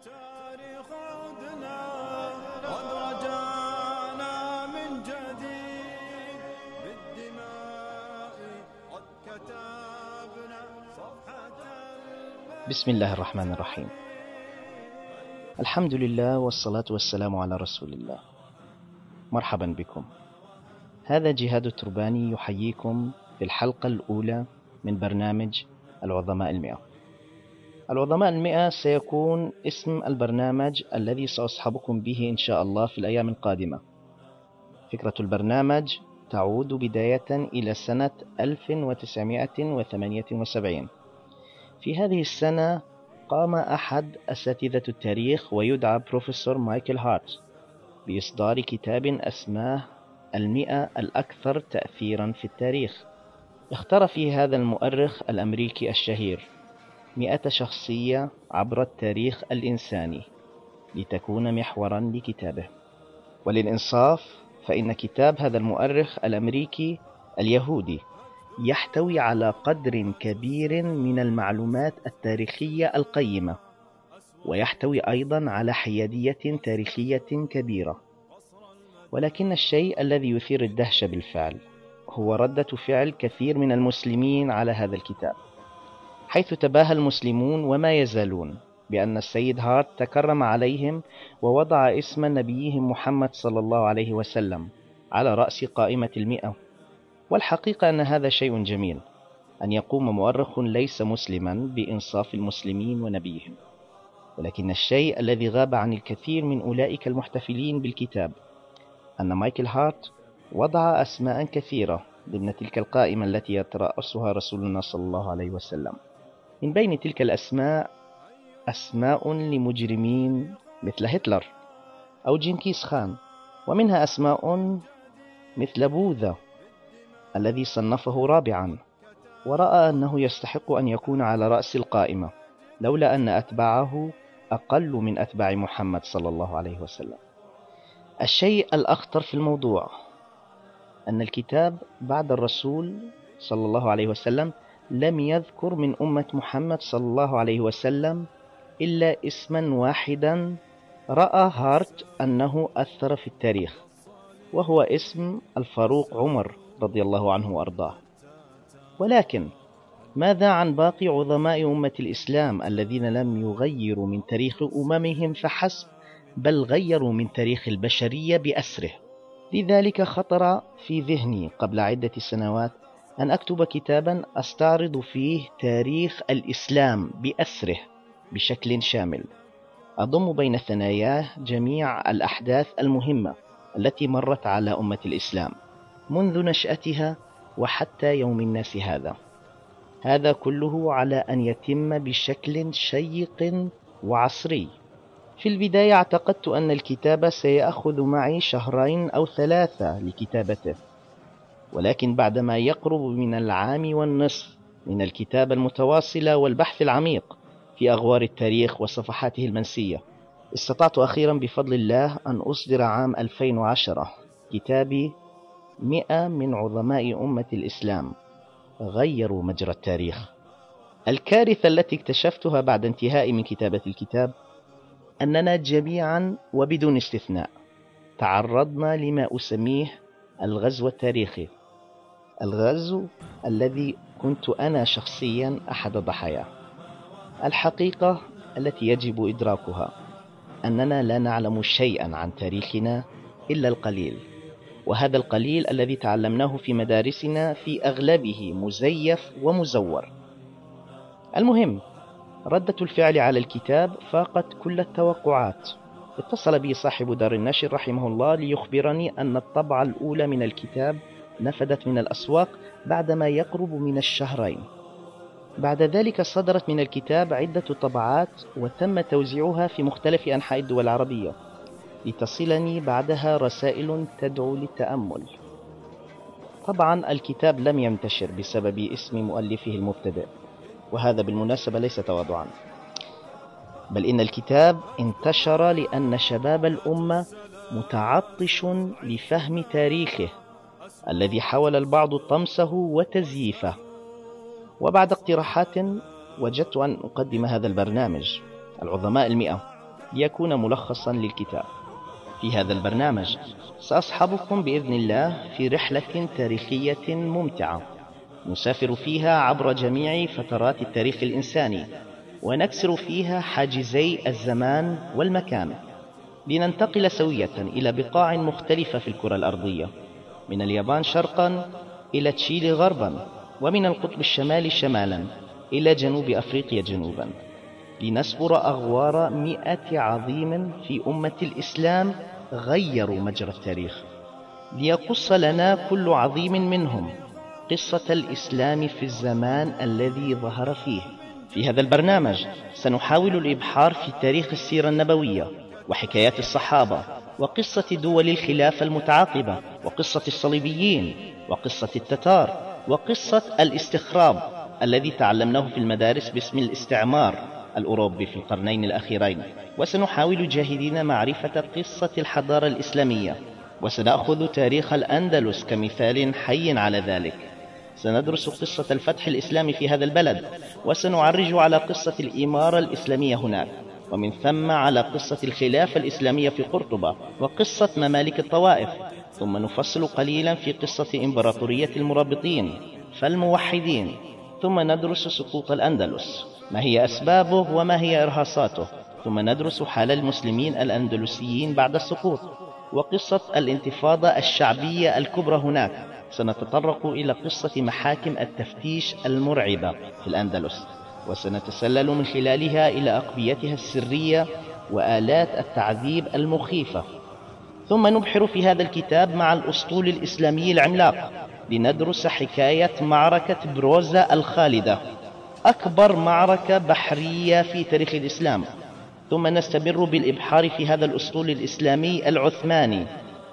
بسم الله الرحمن الرحيم. الحمد لله والصلاة والسلام على رسول الله. مرحبا بكم. هذا جهاد الترباني يحييكم في الحلقة الأولى من برنامج العظماء المئة. العظماء المئة سيكون اسم البرنامج الذي سأصحبكم به إن شاء الله في الأيام القادمة. فكرة البرنامج تعود بداية إلى سنة 1978 في هذه السنة قام أحد أساتذة التاريخ ويدعى بروفيسور مايكل هارت بإصدار كتاب أسماه المئة الأكثر تأثيرا في التاريخ. اختار فيه هذا المؤرخ الأمريكي الشهير. مئة شخصية عبر التاريخ الإنساني لتكون محورا لكتابه. وللإنصاف فإن كتاب هذا المؤرخ الأمريكي اليهودي يحتوي على قدر كبير من المعلومات التاريخية القيمة ويحتوي أيضا على حيادية تاريخية كبيرة. ولكن الشيء الذي يثير الدهشة بالفعل هو ردة فعل كثير من المسلمين على هذا الكتاب. حيث تباهى المسلمون وما يزالون بأن السيد هارت تكرم عليهم ووضع اسم نبيهم محمد صلى الله عليه وسلم على رأس قائمة المئة. والحقيقة أن هذا شيء جميل أن يقوم مؤرخ ليس مسلما بإنصاف المسلمين ونبيهم. ولكن الشيء الذي غاب عن الكثير من أولئك المحتفلين بالكتاب أن مايكل هارت وضع أسماء كثيرة ضمن تلك القائمة التي يترأسها رسولنا صلى الله عليه وسلم. من بين تلك الأسماء أسماء لمجرمين مثل هتلر أو جنكيز خان ومنها أسماء مثل بوذا الذي صنفه رابعا ورأى أنه يستحق أن يكون على رأس القائمة لولا أن أتباعه أقل من أتباع محمد صلى الله عليه وسلم. الشيء الأخطر في الموضوع أن الكتاب بعد الرسول صلى الله عليه وسلم لم يذكر من أمة محمد صلى الله عليه وسلم إلا اسما واحدا رأى هارت أنه أثر في التاريخ وهو اسم الفاروق عمر رضي الله عنه وأرضاه. ولكن ماذا عن باقي عظماء أمة الإسلام الذين لم يغيروا من تاريخ أممهم فحسب بل غيروا من تاريخ البشرية بأسره؟ لذلك خطر في ذهني قبل عدة سنوات أن أكتب كتابا أستعرض فيه تاريخ الإسلام بأسره بشكل شامل. أضم بين ثناياه جميع الأحداث المهمة التي مرت على أمة الإسلام منذ نشأتها وحتى يوم الناس هذا. هذا كله على أن يتم بشكل شيق وعصري. في البداية اعتقدت أن الكتاب سيأخذ معي شهرين أو ثلاثة لكتابته. ولكن بعدما يقرب من العام والنصف من الكتابة المتواصلة والبحث العميق في أغوار التاريخ وصفحاته المنسية استطعت أخيرا بفضل الله أن أصدر عام 2010 كتابي مئة من عظماء أمة الإسلام غيروا مجرى التاريخ. الكارثة التي اكتشفتها بعد انتهائي من كتابة الكتاب أننا جميعا وبدون استثناء تعرضنا لما أسميه الغزو التاريخي. الغزو الذي كنت أنا شخصيا أحد ضحاياه الحقيقة التي يجب إدراكها أننا لا نعلم شيئا عن تاريخنا إلا القليل وهذا القليل الذي تعلمناه في مدارسنا في أغلبه مزيف ومزور. المهم ردة الفعل على الكتاب فاقت كل التوقعات. اتصل بي صاحب دار النشر رحمه الله ليخبرني أن الطبعة الأولى من الكتاب نفدت من الأسواق بعدما يقرب من الشهرين. بعد ذلك صدرت من الكتاب عدة طبعات وتم توزيعها في مختلف أنحاء الدول العربية لتصلني بعدها رسائل تدعو للتأمل. طبعا الكتاب لم ينتشر بسبب اسم مؤلفه المبتدئ وهذا بالمناسبة ليس تواضعا. بل إن الكتاب انتشر لأن شباب الأمة متعطش لفهم تاريخه الذي حاول البعض طمسه وتزييفه. وبعد اقتراحات وجدت أن أقدم هذا البرنامج. العظماء المئة. ليكون ملخصا للكتاب. في هذا البرنامج سأصحبكم بإذن الله في رحلة تاريخية ممتعة. نسافر فيها عبر جميع فترات التاريخ الإنساني ونكسر فيها حاجزي الزمان والمكان. لننتقل سوية إلى بقاع مختلفة في الكرة الأرضية. من اليابان شرقا إلى تشيلي غربا ومن القطب الشمالي شمالا إلى جنوب أفريقيا جنوبا. لنسبر أغوار مئة عظيم في أمة الإسلام غيروا مجرى التاريخ. ليقص لنا كل عظيم منهم قصة الإسلام في الزمان الذي ظهر فيه. في هذا البرنامج سنحاول الإبحار في تاريخ السيرة النبوية وحكايات الصحابة وقصة دول الخلافة المتعاقبة وقصة الصليبيين وقصة التتار وقصة الاستخراب الذي تعلمناه في المدارس باسم الاستعمار الأوروبي في القرنين الأخيرين. وسنحاول جاهدين معرفة قصة الحضارة الإسلامية وسنأخذ تاريخ الأندلس كمثال حي على ذلك. سندرس قصة الفتح الإسلامي في هذا البلد وسنعرج على قصة الإمارة الإسلامية هناك. ومن ثم على قصة الخلافة الإسلامية في قرطبة وقصة ممالك الطوائف ثم نفصل قليلا في قصة إمبراطورية المرابطين فالموحدين ثم ندرس سقوط الأندلس ما هي أسبابه وما هي إرهاصاته ثم ندرس حال المسلمين الأندلسيين بعد السقوط وقصة الانتفاضة الشعبية الكبرى هناك سنتطرق إلى قصة محاكم التفتيش المرعبة في الأندلس. وسنتسلل من خلالها إلى أقبيتها السرية وآلات التعذيب المخيفة. ثم نبحر في هذا الكتاب مع الأسطول الإسلامي العملاق لندرس حكاية معركة بروزا الخالدة أكبر معركة بحرية في تاريخ الإسلام. ثم نستمر بالإبحار في هذا الأسطول الإسلامي العثماني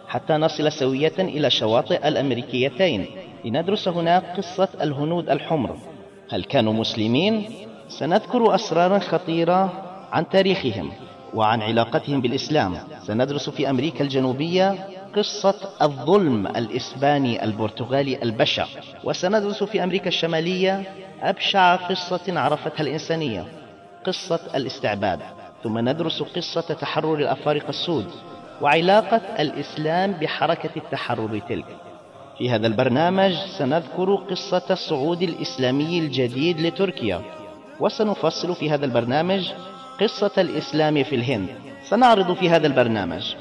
حتى نصل سوية إلى شواطئ الأمريكيتين. لندرس هناك قصة الهنود الحمر. هل كانوا مسلمين؟ سنذكر أسرارا خطيرة عن تاريخهم وعن علاقتهم بالإسلام. سندرس في أمريكا الجنوبية قصة الظلم الإسباني البرتغالي البشع وسندرس في أمريكا الشمالية أبشع قصة عرفتها الإنسانية قصة الاستعباد. ثم ندرس قصة تحرر الأفارقة السود وعلاقة الإسلام بحركة التحرر تلك. في هذا البرنامج سنذكر قصة الصعود الإسلامي الجديد لتركيا وسنفصل في هذا البرنامج قصة الإسلام في الهند. سنعرض في هذا البرنامج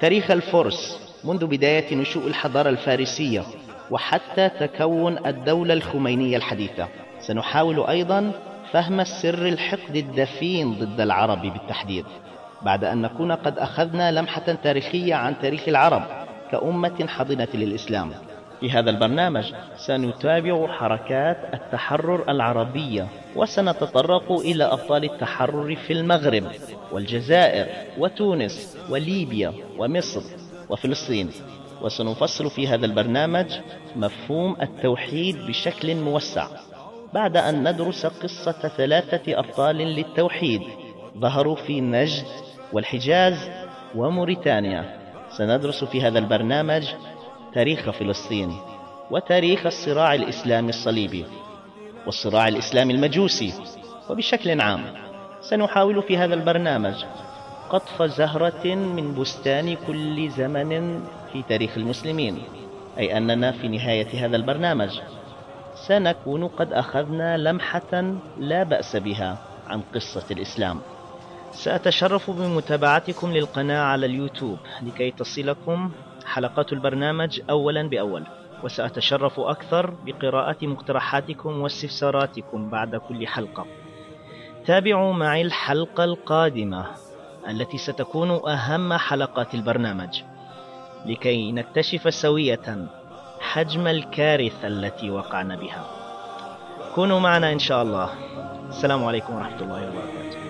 تاريخ الفرس منذ بداية نشوء الحضارة الفارسية وحتى تكون الدولة الخمينية الحديثة. سنحاول أيضا فهم السر الحقد الدفين ضد العرب بالتحديد بعد أن نكون قد أخذنا لمحة تاريخية عن تاريخ العرب كأمة حاضنة للإسلام. في هذا البرنامج. سنتابع حركات التحرر العربية وسنتطرق إلى أبطال التحرر في المغرب والجزائر وتونس وليبيا ومصر وفلسطين. وسنفصل في هذا البرنامج مفهوم التوحيد بشكل موسع. بعد أن ندرس قصة ثلاثة أبطال للتوحيد ظهروا في نجد والحجاز وموريتانيا. سندرس في هذا البرنامج تاريخ فلسطين وتاريخ الصراع الإسلامي الصليبي والصراع الإسلامي المجوسي. وبشكل عام سنحاول في هذا البرنامج قطف زهرة من بستان كل زمن في تاريخ المسلمين أي أننا في نهاية هذا البرنامج سنكون قد أخذنا لمحة لا بأس بها عن قصة الإسلام. سأتشرف بمتابعتكم للقناة على اليوتيوب لكي تصلكم حلقات البرنامج أولا بأول وسأتشرف أكثر بقراءة مقترحاتكم واستفساراتكم بعد كل حلقة. تابعوا معي الحلقة القادمة التي ستكون أهم حلقات البرنامج لكي نكتشف سوية حجم الكارثة التي وقعنا بها. كونوا معنا إن شاء الله. السلام عليكم ورحمة الله وبركاته.